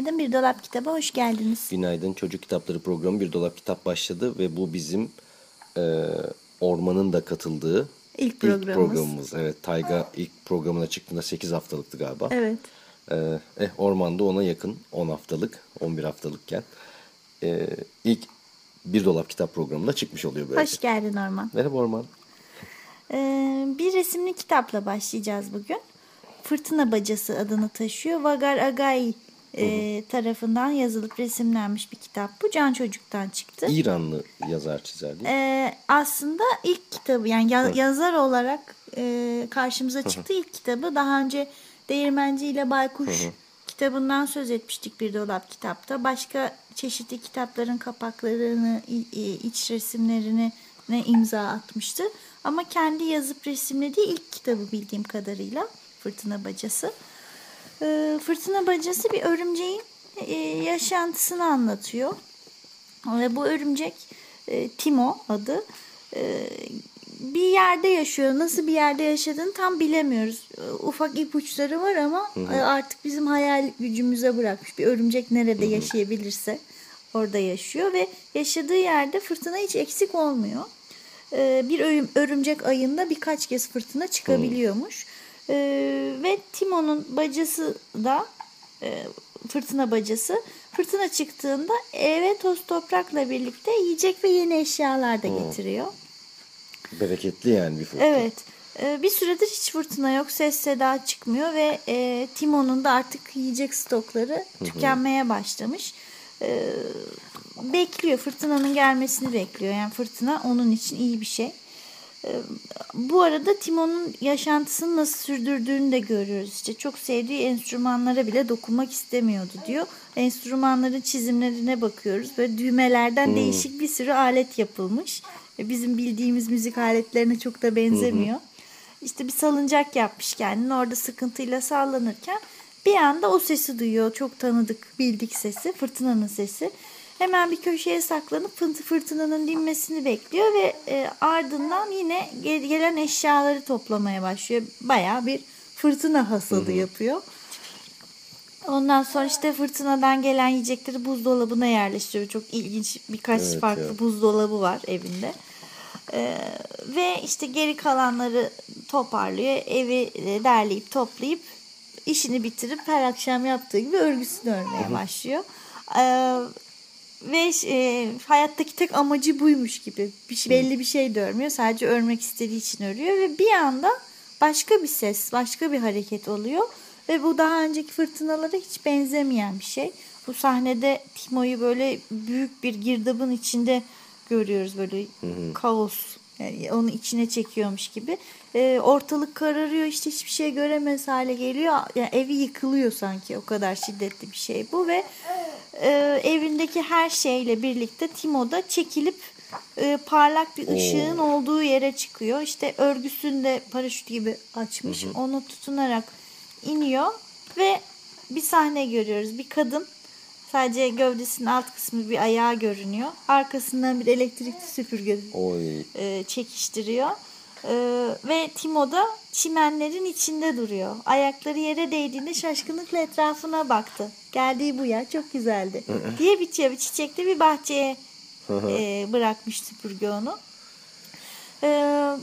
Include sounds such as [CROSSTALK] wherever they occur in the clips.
Günaydın Bir Dolap Kitabı hoş geldiniz. Günaydın Çocuk Kitapları programı Bir Dolap Kitap başladı ve bu bizim e, Orman'ın da katıldığı İlk programımız. programımız. Evet Tayga ilk programına çıktığında 8 haftalıktı galiba. Evet. E, eh, Orman'da ona yakın 10 haftalık 11 haftalıkken e, ilk Bir Dolap Kitap programına çıkmış oluyor böyle. Hoş geldin Orman. Merhaba Orman. Ee, bir resimli kitapla başlayacağız bugün. Fırtına Bacası adını taşıyor. Vagar Agai e, tarafından yazılıp resimlenmiş bir kitap. Bu Can Çocuk'tan çıktı. İranlı yazar çizer değil mi? Ee, aslında ilk kitabı yani ya- yazar olarak e, karşımıza çıktı ilk kitabı. Daha önce Değirmenci ile Baykuş kitabından söz etmiştik bir dolap kitapta. Başka çeşitli kitapların kapaklarını, iç resimlerini ne imza atmıştı. Ama kendi yazıp resimlediği ilk kitabı bildiğim kadarıyla Fırtına Bacası. Ee, Fırtına Bacası bir örümceğin e, yaşantısını anlatıyor. Ve bu örümcek e, Timo adı. E, bir yerde yaşıyor. Nasıl bir yerde yaşadığını tam bilemiyoruz. E, ufak ipuçları var ama e, artık bizim hayal gücümüze bırakmış. Bir örümcek nerede yaşayabilirse orada yaşıyor ve yaşadığı yerde fırtına hiç eksik olmuyor. Bir örüm- örümcek ayında birkaç kez fırtına çıkabiliyormuş. E, ve Timo'nun bacası da e, fırtına bacası. Fırtına çıktığında eve toz toprakla birlikte yiyecek ve yeni eşyalar da getiriyor. Bereketli yani bir fırtına. Evet. E, bir süredir hiç fırtına yok. Ses seda çıkmıyor ve e, Timo'nun da artık yiyecek stokları tükenmeye başlamış. E, bekliyor. Fırtınanın gelmesini bekliyor. Yani fırtına onun için iyi bir şey. E, bu arada Timo'nun yaşantısını nasıl sürdürdüğünü de görüyoruz. İşte çok sevdiği enstrümanlara bile dokunmak istemiyordu diyor. Enstrümanların çizimlerine bakıyoruz. Böyle düğmelerden değişik bir sürü alet yapılmış. E, Bizim bildiğimiz müzik aletlerine çok da benzemiyor. İşte bir salıncak yapmış kendini orada sıkıntıyla sallanırken bir anda o sesi duyuyor. Çok tanıdık bildik sesi fırtınanın sesi. Hemen bir köşeye saklanıp fıntı fırtınanın dinmesini bekliyor ve e, ardından yine gel- gelen eşyaları toplamaya başlıyor. Bayağı bir fırtına hasadı yapıyor. Ondan sonra işte fırtınadan gelen yiyecekleri buzdolabına yerleştiriyor. Çok ilginç birkaç Evet farklı ya. buzdolabı var evinde. Ee, ve işte geri kalanları toparlıyor. Evi e, derleyip toplayıp işini bitirip her akşam yaptığı gibi örgüsünü örmeye başlıyor. Ee, ve e, hayattaki tek amacı buymuş gibi. Bir, şey- belli bir şey de örmüyor. Sadece örmek istediği için örüyor ve bir anda başka bir ses, başka bir hareket oluyor. Ve bu daha önceki fırtınalara hiç benzemeyen bir şey. Bu sahnede Timo'yu böyle büyük bir girdabın içinde görüyoruz böyle kaos. Yani onu içine çekiyormuş gibi. Ee, ortalık kararıyor işte hiçbir şey göremez hale geliyor. Yani evi yıkılıyor sanki o kadar şiddetli bir şey bu ve e, evindeki her şeyle birlikte Timo da çekilip e, parlak bir ışığın olduğu yere çıkıyor. İşte örgüsünü de paraşüt gibi açmış. Onu tutunarak iniyor ve bir sahne görüyoruz. Bir kadın sadece gövdesinin alt kısmı bir ayağı görünüyor. Arkasından bir elektrikli süpürge Oy. e, çekiştiriyor. E, ve Timo da çimenlerin içinde duruyor. Ayakları yere değdiğinde şaşkınlıkla etrafına baktı. Geldiği bu yer çok güzeldi. diye. Bir çiçekli bir bahçeye e, bırakmış süpürge onu. E,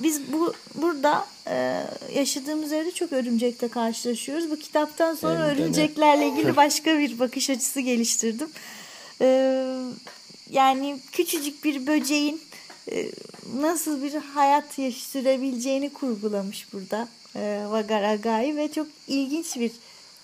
biz bu burada e, yaşadığımız yerde çok örümcekle karşılaşıyoruz. Bu kitaptan sonra Hem de ne? örümceklerle ilgili [LAUGHS] başka bir bakış açısı geliştirdim. E, yani küçücük bir böceğin e, nasıl bir hayat sürebileceğini kurgulamış burada e, Vagar Agai ve çok ilginç bir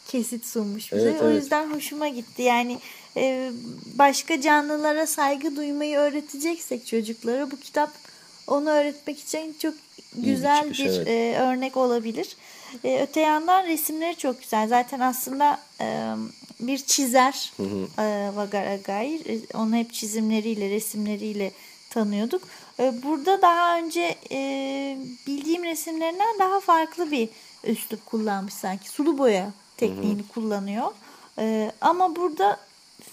kesit sunmuş bize. Evet, o evet. yüzden hoşuma gitti. Yani e, başka canlılara saygı duymayı öğreteceksek çocuklara bu kitap onu öğretmek için çok güzel bir, çıkış, evet. e, örnek olabilir. E, öte yandan resimleri çok güzel. Zaten aslında e, bir çizer e, Vagaragay. E, Onu hep çizimleriyle, resimleriyle tanıyorduk. E, burada daha önce e, bildiğim resimlerinden daha farklı bir üslup kullanmış sanki. Sulu boya tekniğini kullanıyor. E, ama burada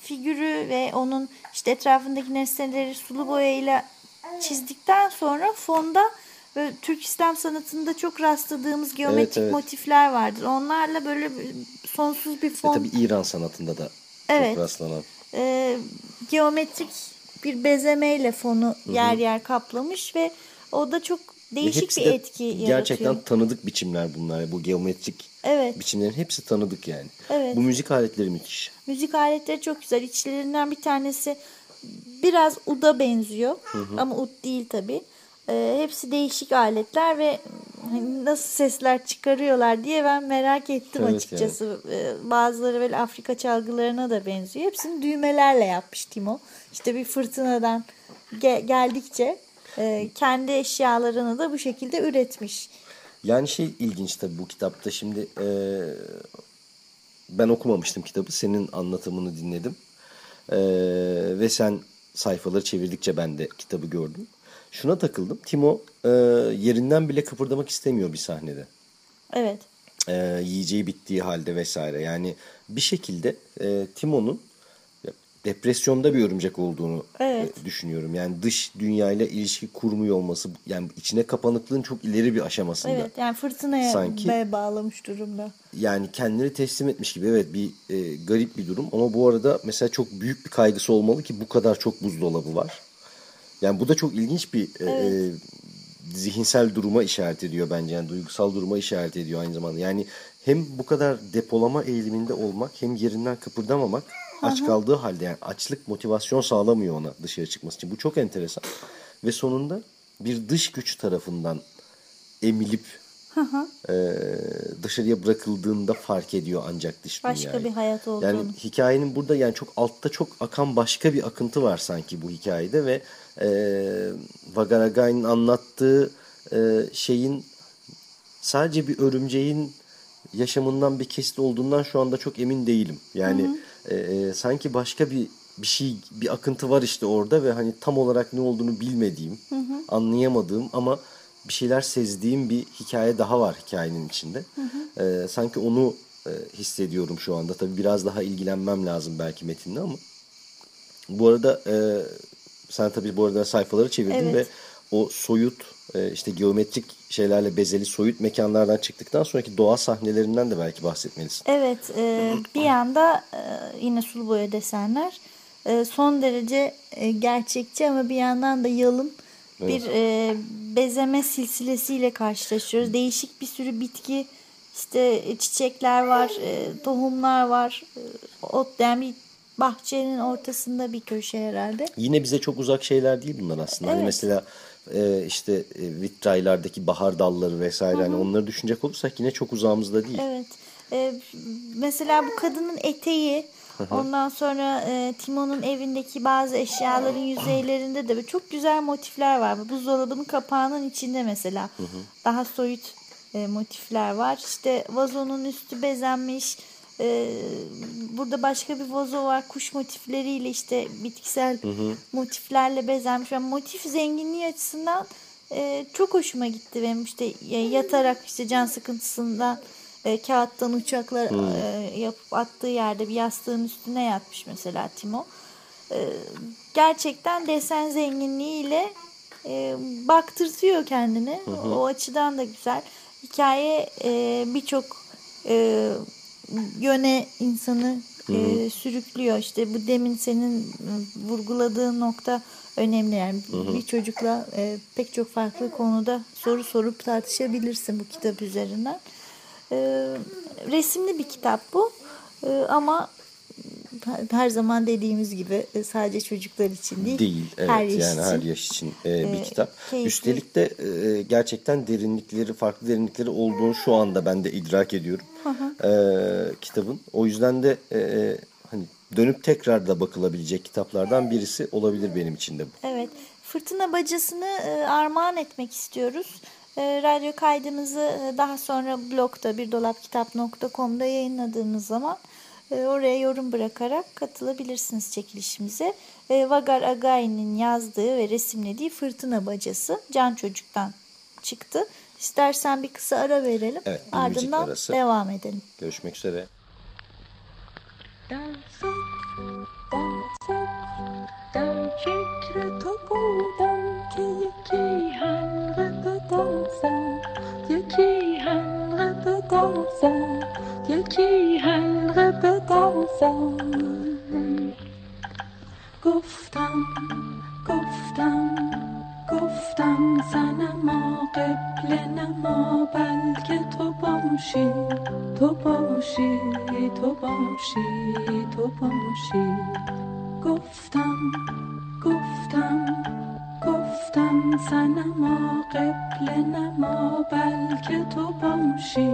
figürü ve onun işte etrafındaki nesneleri sulu boyayla çizdikten sonra fonda böyle Türk İslam sanatında çok rastladığımız geometrik evet. motifler vardır. Onlarla böyle sonsuz bir Ve fon tabii İran sanatında da Evet. çok rastlanan. e, geometrik bir bezemeyle fonu yer yer kaplamış ve o da çok değişik bir de etki yaratıyor. Gerçekten tanıdık biçimler bunlar. Bu geometrik Evet. biçimlerin hepsi tanıdık yani. Evet. Bu müzik aletleri müthiş. Müzik aletleri çok güzel. İçlerinden bir tanesi biraz uda benziyor ama ud değil tabi. hepsi değişik aletler ve hani nasıl sesler çıkarıyorlar diye ben merak ettim Evet, açıkçası. Ee, bazıları böyle Afrika çalgılarına da benziyor. Hepsini düğmelerle yapmış Timo. İşte bir fırtınadan ge- geldikçe e, kendi eşyalarını da bu şekilde üretmiş. Yani şey ilginç tabii bu kitapta şimdi e, ben okumamıştım kitabı. Senin anlatımını dinledim. E, ve sen sayfaları çevirdikçe ben de kitabı gördüm. Şuna takıldım. Timo e, yerinden bile kıpırdamak istemiyor bir sahnede. Evet. E, yiyeceği bittiği halde vesaire. Yani bir şekilde e, Timo'nun depresyonda bir örümcek olduğunu Evet. e, düşünüyorum. Yani dış dünyayla ilişki kurmuyor olması yani içine kapanıklığın çok ileri bir aşamasında. Evet yani fırtınaya Sanki- bağlamış durumda. Yani kendini teslim etmiş gibi evet bir e, garip bir durum ama bu arada mesela çok büyük bir kaygısı olmalı ki bu kadar çok buzdolabı var. Yani bu da çok ilginç bir e, e, zihinsel duruma işaret ediyor bence. Yani duygusal duruma işaret ediyor aynı zamanda. Yani hem bu kadar depolama eğiliminde olmak hem yerinden kıpırdamamak aç kaldığı halde yani açlık motivasyon sağlamıyor ona dışarı çıkması için. Bu çok enteresan. Ve sonunda bir dış güç tarafından emilip e, dışarıya bırakıldığında fark ediyor ancak dış Başka dünyayı. bir hayat olduğunu. Yani hikayenin burada yani çok altta çok akan başka bir akıntı var sanki bu hikayede ve e, Vagaragay'ın anlattığı e, şeyin sadece bir örümceğin yaşamından bir kesit olduğundan şu anda çok emin değilim. Yani e, e, sanki başka bir bir şey bir akıntı var işte orada ve hani tam olarak ne olduğunu bilmediğim, anlayamadığım ama bir şeyler sezdiğim bir hikaye daha var hikayenin içinde. E, sanki onu e, hissediyorum şu anda. Tabii biraz daha ilgilenmem lazım belki metinle ama. Bu arada e, sen tabii bu arada sayfaları çevirdin Evet. ve o soyut e, işte geometrik şeylerle bezeli soyut mekanlardan çıktıktan sonraki doğa sahnelerinden de belki bahsetmelisin. Evet, e, bir yanda e, yine sulu boya desenler e, son derece e, gerçekçi ama bir yandan da yalın bir e, bezeme silsilesiyle karşılaşıyoruz. Değişik bir sürü bitki, işte e, çiçekler var, e, tohumlar var, e, ot yani bir bahçenin ortasında bir köşe herhalde. Yine bize çok uzak şeyler değil bunlar aslında. Hani Evet. mesela e, işte e, vitraylardaki bahar dalları vesaire hani onları düşünecek olursak yine çok uzağımızda değil. Evet. Ee, mesela bu kadının eteği ondan sonra e, Timon'un evindeki bazı eşyaların yüzeylerinde de çok güzel motifler var. Buzdolabının kapağının içinde mesela daha soyut e, motifler var. İşte vazonun üstü bezenmiş. Ee, burada başka bir vazo var. Kuş motifleriyle işte bitkisel motiflerle bezenmiş. Yani motif zenginliği açısından e, çok hoşuma gitti benim işte ya- yatarak işte can sıkıntısından e, kağıttan uçaklar e, yapıp attığı yerde bir yastığın üstüne yatmış mesela Timo. E, gerçekten desen zenginliğiyle e, baktırtıyor kendini. O açıdan da güzel. Hikaye e, birçok e, yöne insanı e, sürüklüyor. İşte bu demin senin e, vurguladığın nokta önemli. Yani bir çocukla e, pek çok farklı konuda soru sorup tartışabilirsin bu kitap üzerinden. E, resimli bir kitap bu. E, ama her zaman dediğimiz gibi e, sadece çocuklar için değil. Değil. Evet, her yaş yani her için. yaş için e, bir Ee, kitap. keyifli. Üstelik de e, gerçekten derinlikleri, farklı derinlikleri olduğunu şu anda ben de idrak ediyorum. E, kitabın. O yüzden de e, hani dönüp tekrar da bakılabilecek kitaplardan birisi olabilir benim için de bu. Evet. Fırtına Bacası'nı e, armağan etmek istiyoruz. E, radyo kaydımızı e, daha sonra blogda birdolapkitap.com'da yayınladığımız zaman e, oraya yorum bırakarak katılabilirsiniz çekilişimize. E, Vagar Agay'ın yazdığı ve resimlediği Fırtına Bacası Can Çocuk'tan çıktı. İstersen bir kısa ara verelim. Evet, Ardından devam edelim. Görüşmek üzere. Dansek, dansen گفتم گفتم گفتم سنما قبل نما بلکه تو باشی تو باشی تو باشی تو باشی. گفتم گفتم گفتم سنما قبل نما بلکه تو باشی.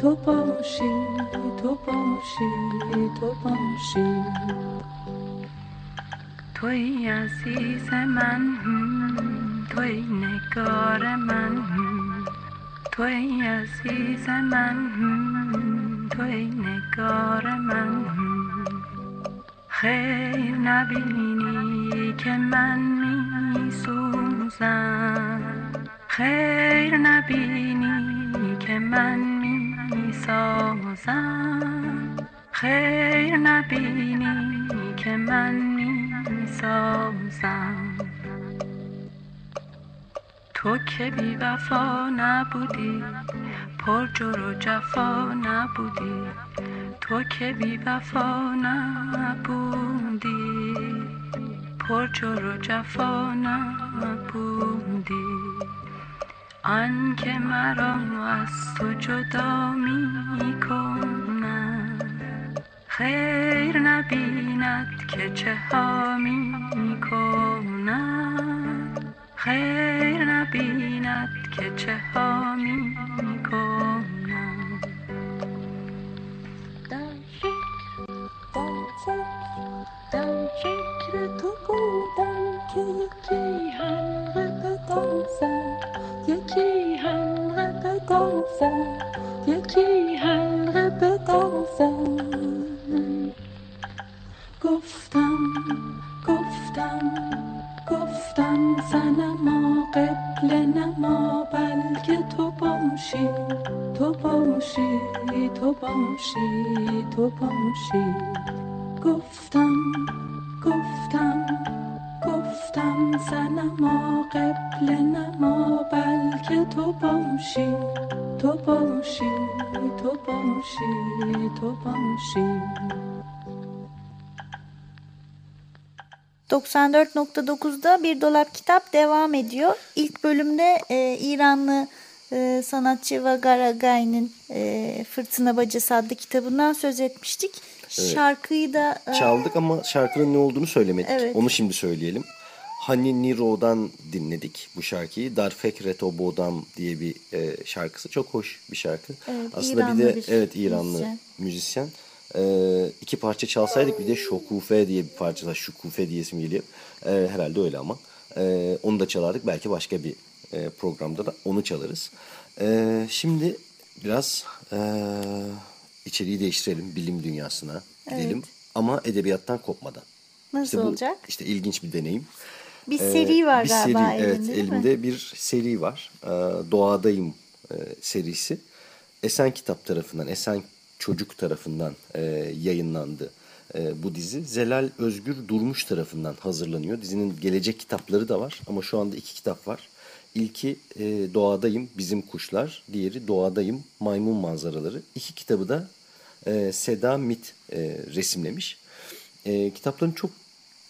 تو باشی تو باشی تو باشی. توی عزیز من توی نگار من. توی عزیز من توی نگار من. خیر نبینی که من می سوزم خیر نبینی که من سازم خیر نبینی که من می سازم تو که بی وفا نبودی پر جور و جفا نبودی. تو که بی وفا نبودی پر جور و جفا نبودی. آن که مرا از تو جدا می کند خیر نبیند که چه ها می کند خیر نبیند که چه ها می کند در فکر در فکر در فکر تو بودم بدانسم یکی حلقه بدانسم گفتم گفتم گفتم سنما قبل نما بلکه تو باشی تو باشی تو باشی تو باشی. 94.9'da Bir Dolap Kitap devam ediyor. İlk bölümde e, İranlı e, sanatçı Vagar Agay'ın e, Fırtına Bacası adlı kitabından söz etmiştik. Şarkıyı da e, Çaldık ama şarkının ne olduğunu söylemedik. Evet. Onu şimdi söyleyelim. Hani Niro'dan dinledik bu şarkıyı. Darfek Reto Bodam diye bir e, şarkısı. Çok hoş bir şarkı. Evet, Aslında İranlı bir de bir evet İranlı müzisyen. müzisyen. E, iki parça çalsaydık bir de Şokufe diye bir parça var. Şukufe diye isim geliyor. E, herhalde öyle ama. E, onu da çalardık. Belki başka bir e, programda da onu çalarız. E, şimdi biraz e, içeriği değiştirelim. Bilim dünyasına gidelim. Ama edebiyattan kopmadan. nasıl İşte bu olacak? işte ilginç bir deneyim. Bir Ee, seri var bir galiba seri, elinde evet, elimde bir seri var. Ee, Doğadayım e, serisi. Esen Kitap tarafından, Esen Çocuk tarafından e, yayınlandı e, bu dizi. Zelal Özgür Durmuş tarafından hazırlanıyor. Dizinin gelecek kitapları da var ama şu anda iki kitap var. İlki e, Doğadayım Bizim Kuşlar, diğeri Doğadayım Maymun Manzaraları. İki kitabı da e, Seda Mit e, resimlemiş. E, kitapların çok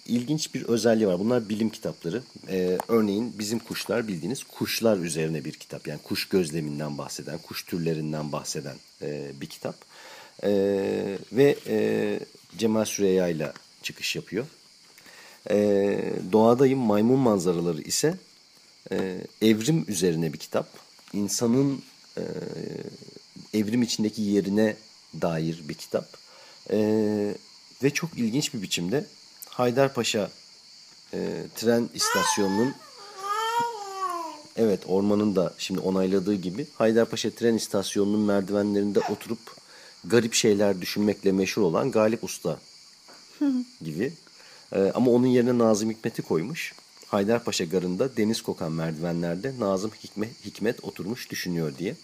ilginç bir özelliği var. Bunlar bilim kitapları. Ee, örneğin bizim kuşlar bildiğiniz kuşlar üzerine bir kitap. Yani kuş gözleminden bahseden, kuş türlerinden bahseden e, bir kitap. Ee, ve e, Cemal Süreyya ile çıkış yapıyor. Ee, Doğadayım Maymun Manzaraları ise e, evrim üzerine bir kitap. İnsanın e, evrim içindeki yerine dair bir kitap. Ee, ve çok ilginç bir biçimde Haydarpaşa e, tren istasyonunun evet ormanın da şimdi onayladığı gibi Haydarpaşa tren istasyonunun merdivenlerinde oturup garip şeyler düşünmekle meşhur olan Galip Usta gibi. E, ama onun yerine Nazım Hikmet'i koymuş. Haydarpaşa garında deniz kokan merdivenlerde Nazım Hikmet, Hikmet oturmuş düşünüyor diye.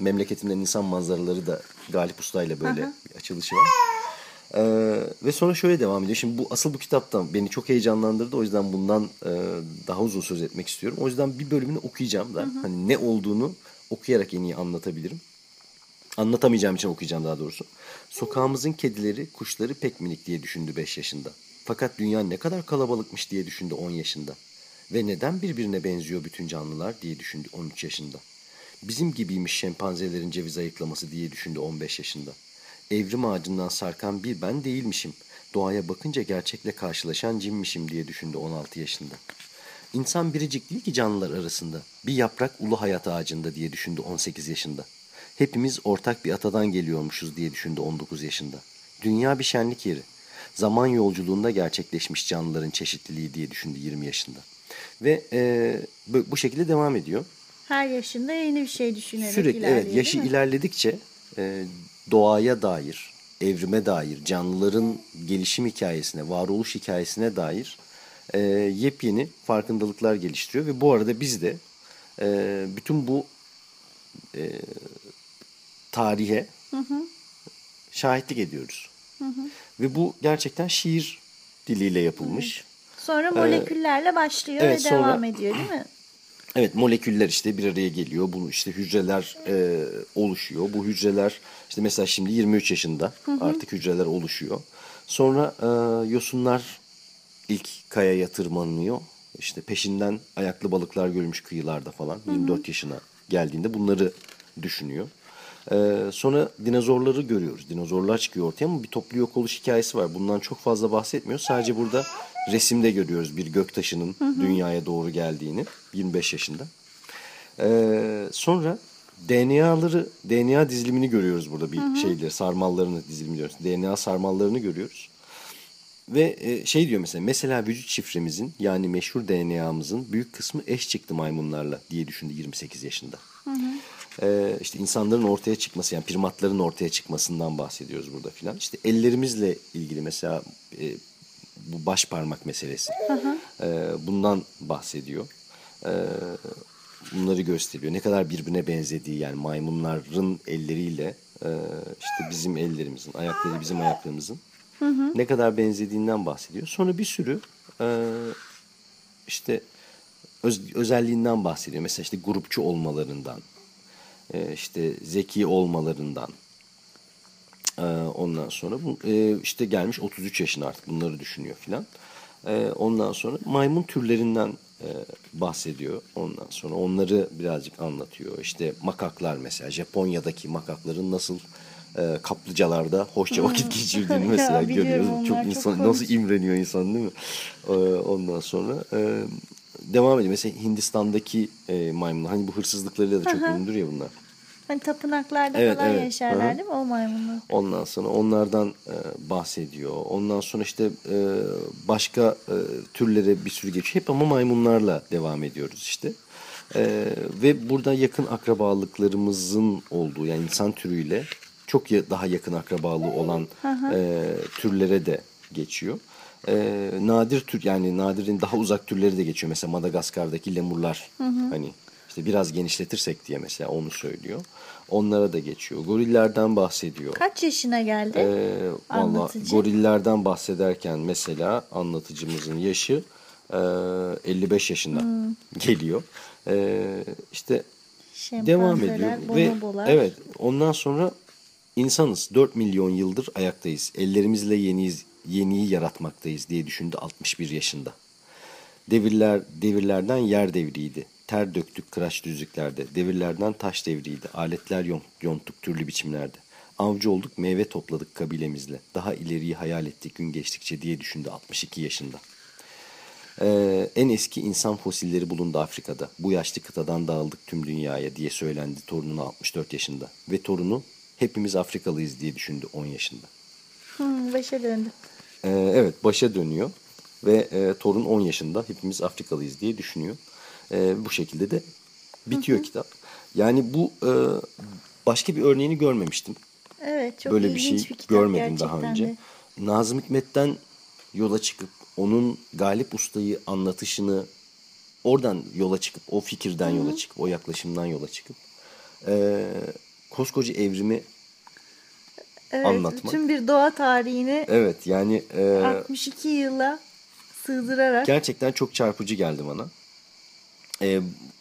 Memleketimden insan manzaraları da Galip Usta ile böyle bir açılışı var. Ee, ve sonra şöyle devam ediyor. Şimdi bu asıl bu kitaptan beni çok heyecanlandırdı. O yüzden bundan e, daha uzun söz etmek istiyorum. O yüzden bir bölümünü okuyacağım da hani ne olduğunu okuyarak en iyi anlatabilirim. Anlatamayacağım için okuyacağım daha doğrusu. Sokağımızın kedileri, kuşları pek minik diye düşündü 5 yaşında. Fakat dünya ne kadar kalabalıkmış diye düşündü 10 yaşında. Ve neden birbirine benziyor bütün canlılar diye düşündü 13 yaşında. Bizim gibiymiş şempanzelerin ceviz ayıklaması diye düşündü 15 yaşında. Evrim ağacından sarkan bir ben değilmişim. Doğaya bakınca gerçekle karşılaşan cinmişim diye düşündü 16 yaşında. İnsan biricik değil ki canlılar arasında. Bir yaprak ulu hayat ağacında diye düşündü 18 yaşında. Hepimiz ortak bir atadan geliyormuşuz diye düşündü 19 yaşında. Dünya bir şenlik yeri. Zaman yolculuğunda gerçekleşmiş canlıların çeşitliliği diye düşündü 20 yaşında. Ve e, bu, şekilde devam ediyor. Her yaşında yeni bir şey düşünerek Sürekli ilerliyor evet yaşı ilerledikçe e, doğaya dair, evrime dair, canlıların gelişim hikayesine, varoluş hikayesine dair e, yepyeni farkındalıklar geliştiriyor ve bu arada biz de e, bütün bu e, tarihe şahitlik ediyoruz. Ve bu gerçekten şiir diliyle yapılmış. Sonra moleküllerle başlıyor Ee, evet, ve sonra- devam ediyor değil mi? Evet moleküller işte bir araya geliyor. Bu işte hücreler e, oluşuyor. Bu hücreler işte mesela şimdi 23 yaşında artık hücreler oluşuyor. Sonra e, yosunlar ilk kayaya tırmanıyor. İşte peşinden ayaklı balıklar görülmüş kıyılarda falan. 24 yaşına geldiğinde bunları düşünüyor. E, sonra dinozorları görüyoruz. Dinozorlar çıkıyor ortaya ama bir toplu yok oluş hikayesi var. Bundan çok fazla bahsetmiyor. Sadece burada resimde görüyoruz bir göktaşının dünyaya doğru geldiğini 25 yaşında. Ee, sonra DNA'ları DNA dizilimini görüyoruz burada bir şeyleri sarmallarını dizilim diyoruz. DNA sarmallarını görüyoruz. Ve e, şey diyor mesela mesela vücut şifremizin yani meşhur DNA'mızın büyük kısmı eş çıktı maymunlarla diye düşündü 28 yaşında. Ee, işte insanların ortaya çıkması yani primatların ortaya çıkmasından bahsediyoruz burada filan. İşte ellerimizle ilgili mesela e, bu baş parmak meselesi. Ee, bundan bahsediyor. Ee, bunları gösteriyor. Ne kadar birbirine benzediği yani maymunların elleriyle e, işte bizim ellerimizin, ayakları bizim ayaklarımızın ne kadar benzediğinden bahsediyor. Sonra bir sürü e, işte öz- özelliğinden bahsediyor. Mesela işte grupçu olmalarından, e, işte zeki olmalarından. E, ondan sonra bu e, işte gelmiş 33 yaşına artık bunları düşünüyor filan. E, ondan sonra maymun türlerinden e, bahsediyor. Ondan sonra onları birazcık anlatıyor. İşte makaklar mesela Japonya'daki makakların nasıl e, kaplıcalarda hoşça vakit geçirdiğini [LAUGHS] Ya mesela görüyoruz. Çok çok insan komik. nasıl imreniyor insan değil mi? E, ondan sonra e, devam ediyor. Mesela Hindistan'daki e, maymunlar hani bu hırsızlıklarıyla da çok ünlüdür ya bunlar. Hani tapınaklarda Evet, falan evet. yaşarlar Hı hı. değil mi o maymunlar? Ondan sonra onlardan e, bahsediyor. Ondan sonra işte e, başka e, türlere bir sürü geçiyor. Hep ama maymunlarla devam ediyoruz işte. E, ve burada yakın akrabalıklarımızın olduğu yani insan türüyle çok ya- daha yakın akrabalığı olan e, türlere de geçiyor. E, nadir tür yani nadirin daha uzak türleri de geçiyor. Mesela Madagaskar'daki lemurlar hani işte biraz genişletirsek diye mesela onu söylüyor. Onlara da geçiyor. Gorillerden bahsediyor. Kaç yaşına geldi? Ee, valla gorillerden bahsederken mesela anlatıcımızın yaşı e, 55 yaşında Hmm. geliyor. E, işte devam ediyor Şempanzeler, ve bonobolar. evet ondan sonra insanız 4 milyon yıldır ayaktayız. Ellerimizle yeniyiz, yeniyi yaratmaktayız diye düşündü 61 yaşında. Devirler devirlerden yer devriydi. Ter döktük kıraç düzlüklerde. Devirlerden taş devriydi. Aletler yon- yonttuk türlü biçimlerde. Avcı olduk meyve topladık kabilemizle. Daha ileriyi hayal ettik gün geçtikçe diye düşündü 62 yaşında. Ee, en eski insan fosilleri bulundu Afrika'da. Bu yaşlı kıtadan dağıldık tüm dünyaya diye söylendi torununa 64 yaşında. Ve torunu hepimiz Afrikalıyız diye düşündü 10 yaşında. Hmm, başa döndü. Ee, evet başa dönüyor. ve e, torun 10 yaşında hepimiz Afrikalıyız diye düşünüyor. E, bu şekilde de bitiyor kitap. Yani bu e, başka bir örneğini görmemiştim. Evet çok Böyle bir şey bir kitap görmedim daha önce. de. Nazım Hikmet'ten yola çıkıp onun Galip Usta'yı anlatışını oradan yola çıkıp o fikirden yola çıkıp o yaklaşımdan yola çıkıp e, koskoca evrimi Evet, anlatmak. Bütün bir doğa tarihini evet yani e, 62 yıla sığdırarak gerçekten çok çarpıcı geldi bana. E,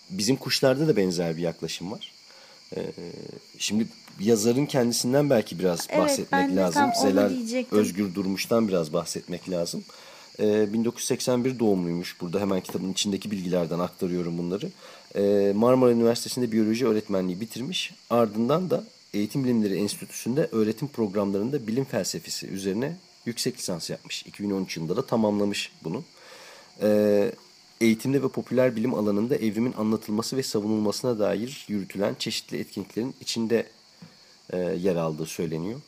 bizim kuşlarda da benzer bir yaklaşım var. E, şimdi yazarın kendisinden belki biraz Evet, bahsetmek lazım. Zelal. Özgür Durmuş'tan biraz bahsetmek lazım. E, 1981 doğumluymuş. Burada hemen kitabın içindeki bilgilerden aktarıyorum bunları. E, Marmara Üniversitesi'nde biyoloji öğretmenliği bitirmiş. Ardından da Eğitim Bilimleri Enstitüsü'nde öğretim programlarında bilim felsefesi üzerine yüksek lisans yapmış. 2013 yılında da tamamlamış bunu. Ee, eğitimde ve popüler bilim alanında evrimin anlatılması ve savunulmasına dair yürütülen çeşitli etkinliklerin içinde e, yer aldığı söyleniyor.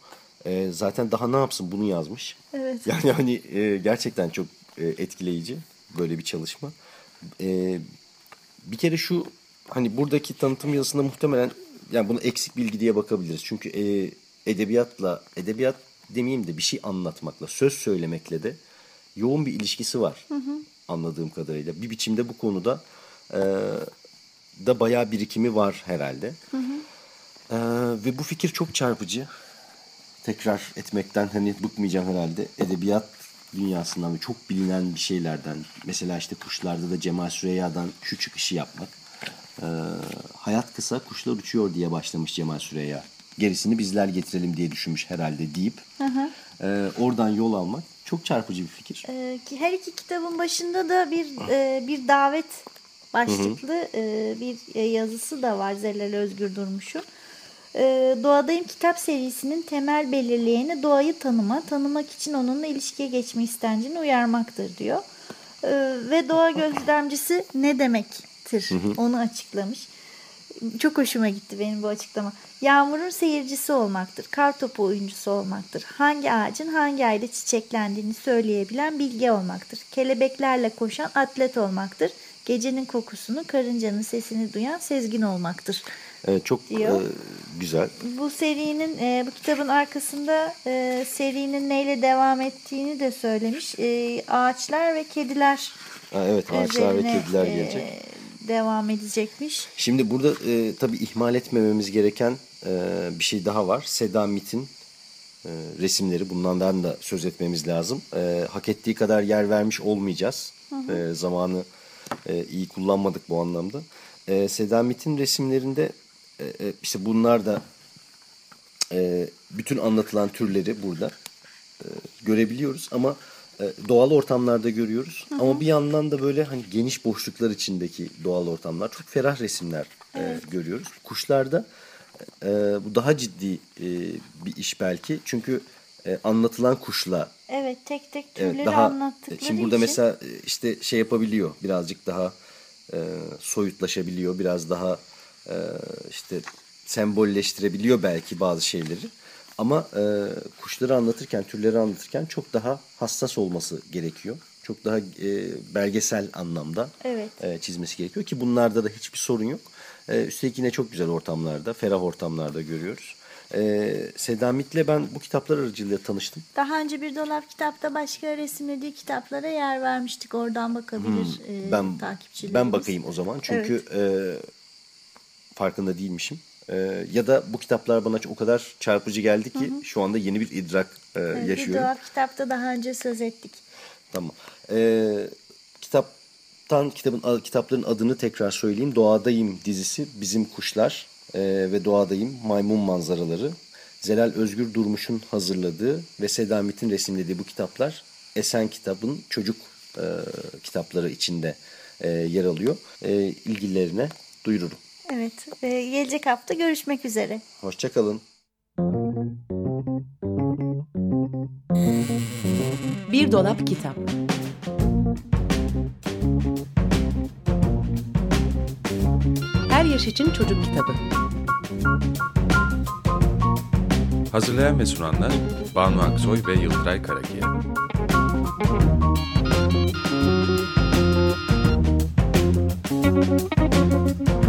E, zaten daha ne yapsın bunu yazmış. Evet. [LAUGHS] Yani hani e, gerçekten çok e, etkileyici böyle bir çalışma. E, bir kere şu hani buradaki tanıtım yazısında muhtemelen yani bunu eksik bilgi diye bakabiliriz. Çünkü e, edebiyatla edebiyat demeyeyim de bir şey anlatmakla söz söylemekle de yoğun bir ilişkisi var anladığım kadarıyla. Bir biçimde bu konuda e, da bayağı birikimi var herhalde. E, ve bu fikir çok çarpıcı. Tekrar etmekten hani bıkmayacağım herhalde. Edebiyat dünyasından ve çok bilinen bir şeylerden. Mesela işte kuşlarda da Cemal Süreyya'dan şu çıkışı yapmak. E, hayat kısa kuşlar uçuyor diye başlamış Cemal Süreyya. Gerisini bizler getirelim diye düşünmüş herhalde deyip e, oradan yol almak çok çarpıcı bir fikir. Ee, ki her iki kitabın başında da bir e, bir davet başlıklı e, bir e, yazısı da var Zelal Özgür Durmuş'un. E, Doğadayım kitap serisinin temel belirleyeni doğayı tanıma, tanımak için onunla ilişkiye geçme istencini uyarmaktır diyor. E, ve doğa gözlemcisi ne demektir onu açıklamış. Çok hoşuma gitti benim bu açıklama. Yağmurun seyircisi olmaktır. Kar topu oyuncusu olmaktır. Hangi ağacın hangi ayda çiçeklendiğini söyleyebilen bilge olmaktır. Kelebeklerle koşan atlet olmaktır. Gecenin kokusunu, karıncanın sesini duyan sezgin olmaktır. Evet, çok diyor. e, güzel. Bu serinin, e, bu kitabın arkasında e, serinin neyle devam ettiğini de söylemiş. E, ağaçlar ve kediler Ha, evet ağaçlar ve üzerine, kediler e, gelecek. Devam edecekmiş. Şimdi burada e, tabii ihmal etmememiz gereken e, bir şey daha var. Seda Mit'in e, resimleri. Bundan da söz etmemiz lazım. E, hak ettiği kadar yer vermiş olmayacağız. E, zamanı e, iyi kullanmadık bu anlamda. E, Seda Mit'in resimlerinde e, e, işte bunlar da e, bütün anlatılan türleri burada e, görebiliyoruz ama doğal ortamlarda görüyoruz. Ama bir yandan da böyle hani geniş boşluklar içindeki doğal ortamlar çok ferah resimler e, görüyoruz. Kuşlarda e, bu daha ciddi e, bir iş belki. Çünkü e, anlatılan kuşla Evet tek tek türleri Evet, daha anlattıkları şimdi burada için. mesela e, işte şey yapabiliyor birazcık daha e, soyutlaşabiliyor biraz daha e, işte sembolleştirebiliyor belki bazı şeyleri ama e, kuşları anlatırken türleri anlatırken çok daha hassas olması gerekiyor çok daha e, belgesel anlamda Evet. e, çizmesi gerekiyor ki bunlarda da hiçbir sorun yok e, üstelik yine çok güzel ortamlarda ferah ortamlarda görüyoruz e, Seda Mit'le ben bu kitaplar aracılığıyla tanıştım Daha önce bir dolap kitapta başka resimlediği kitaplara yer vermiştik. Oradan bakabilir e, Hmm, ben takipçilerimiz. ben bakayım o zaman çünkü e, farkında değilmişim. E, ya da bu kitaplar bana o kadar çarpıcı geldi ki şu anda yeni bir idrak e, Evet, bir yaşıyorum. dolap kitapta daha önce söz ettik. Tamam. E, kitaptan kitabın kitapların adını tekrar söyleyeyim. Doğadayım dizisi Bizim Kuşlar e, ve Doğadayım Maymun Manzaraları. Zelal Özgür Durmuş'un hazırladığı ve Sedamit'in resimlediği bu kitaplar Esen Kitab'ın çocuk e, kitapları içinde e, yer alıyor. E, ilgililerine duyururum. Evet. E, gelecek hafta görüşmek üzere. Hoşçakalın. Bir dolap kitap. Her yaş için çocuk kitabı. Hazırlayan ve sunanlar Banu Aksoy ve Yıldıray Karakiye. Thank you.